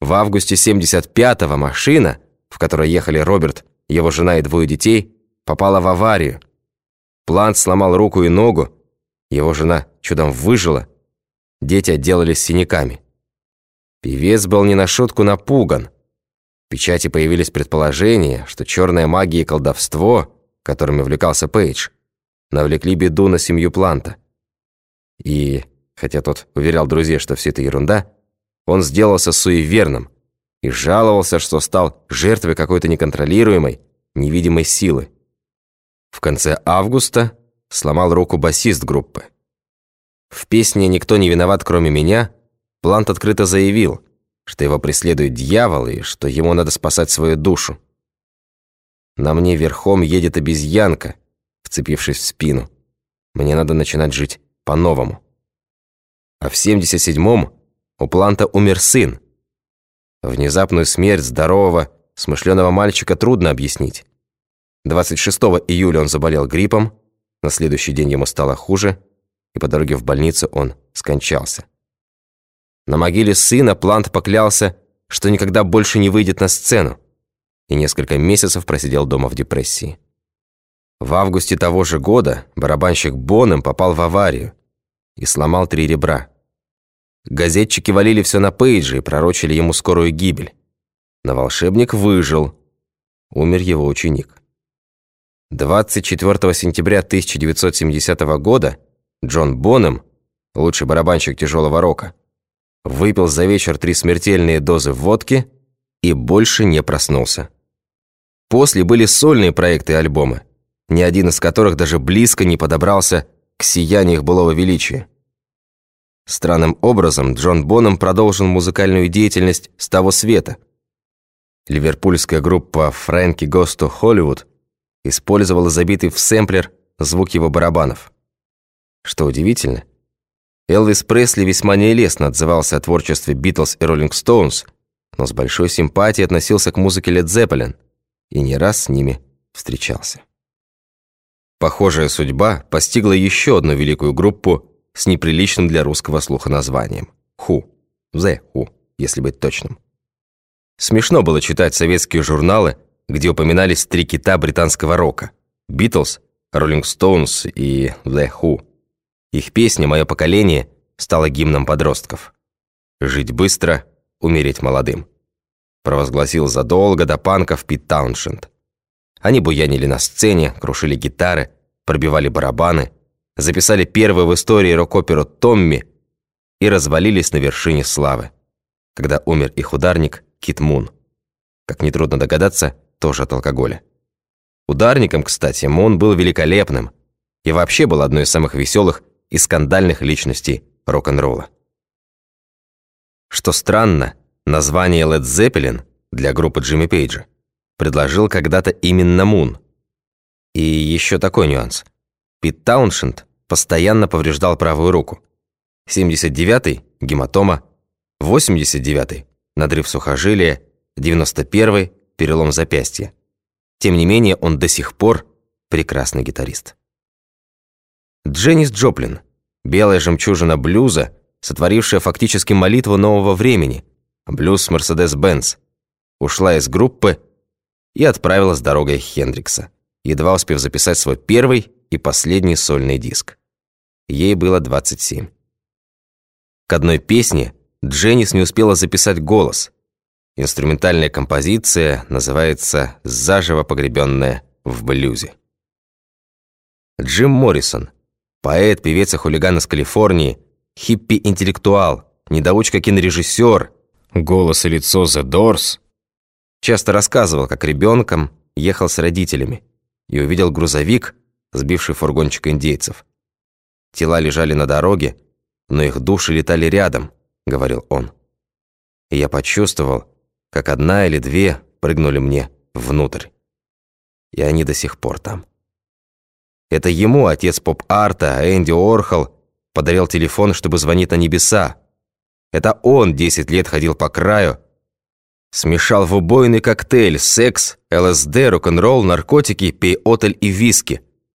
В августе 75-го машина, в которой ехали Роберт, его жена и двое детей, попала в аварию. Плант сломал руку и ногу, его жена чудом выжила, дети отделались синяками. Певец был не на шутку напуган. В печати появились предположения, что черная магия и колдовство, которыми увлекался Пейдж, навлекли беду на семью Планта. И, хотя тот уверял друзей, что все это ерунда, он сделался суеверным и жаловался, что стал жертвой какой-то неконтролируемой, невидимой силы. В конце августа сломал руку басист группы. В песне «Никто не виноват, кроме меня» Плант открыто заявил, что его преследует дьявол и что ему надо спасать свою душу. На мне верхом едет обезьянка, вцепившись в спину. Мне надо начинать жить по-новому. А в 77-м у Планта умер сын. Внезапную смерть здорового, смышленого мальчика трудно объяснить. 26 июля он заболел гриппом, на следующий день ему стало хуже, и по дороге в больницу он скончался. На могиле сына Плант поклялся, что никогда больше не выйдет на сцену, и несколько месяцев просидел дома в депрессии. В августе того же года барабанщик Боnem попал в аварию и сломал три ребра. Газетчики валили все на Пейджи и пророчили ему скорую гибель. Но волшебник выжил. Умер его ученик. 24 сентября 1970 года Джон Бонем, лучший барабанщик тяжелого рока, выпил за вечер три смертельные дозы водки и больше не проснулся. После были сольные проекты и альбомы, ни один из которых даже близко не подобрался к сиянию их былого величия. Странным образом Джон Боном продолжил музыкальную деятельность с того света. Ливерпульская группа «Фрэнки to Hollywood» использовала забитый в сэмплер звук его барабанов. Что удивительно, Элвис Пресли весьма нелестно отзывался о творчестве Битлз и Роллинг Стоунс, но с большой симпатией относился к музыке Лед Зеппелин и не раз с ними встречался. Похожая судьба постигла еще одну великую группу с неприличным для русского слуха названием «Ху». «The Who», если быть точным. Смешно было читать советские журналы, где упоминались три кита британского рока – «Битлз», «Роллинг Стоунс» и «The Who». Их песня «Мое поколение» стала гимном подростков. «Жить быстро, умереть молодым», провозгласил задолго до панков Пит Тауншенд. Они буянили на сцене, крушили гитары, пробивали барабаны, записали первую в истории рок-оперу «Томми» и развалились на вершине славы, когда умер их ударник Кит Мун. Как нетрудно догадаться, тоже от алкоголя. Ударником, кстати, Мун был великолепным и вообще был одной из самых веселых и скандальных личностей рок-н-ролла. Что странно, название Led Zeppelin для группы Джимми Пейджа предложил когда-то именно Мун. И еще такой нюанс. Пит Тауншенд постоянно повреждал правую руку. 79-й – гематома, 89-й – надрыв сухожилия, 91-й – перелом запястья. Тем не менее, он до сих пор прекрасный гитарист. Дженнис Джоплин, белая жемчужина блюза, сотворившая фактически молитву нового времени, блюз Мерседес-Бенц, ушла из группы и отправилась дорогой Хендрикса, едва успев записать свой первый и последний сольный диск. Ей было 27. К одной песне Дженнис не успела записать голос. Инструментальная композиция называется «Заживо погребенная в блюзе». Джим Моррисон – Поэт, певец и хулиган из Калифорнии, хиппи-интеллектуал, недоучка-кинорежиссер, голос и лицо The Doors. Часто рассказывал, как ребенком ехал с родителями и увидел грузовик, сбивший фургончик индейцев. Тела лежали на дороге, но их души летали рядом, говорил он. И я почувствовал, как одна или две прыгнули мне внутрь. И они до сих пор там. Это ему отец поп-арта, Энди Орхол, подарил телефон, чтобы звонить на небеса. Это он 10 лет ходил по краю, смешал в убойный коктейль секс, ЛСД, рок-н-ролл, наркотики, пей-отель и виски.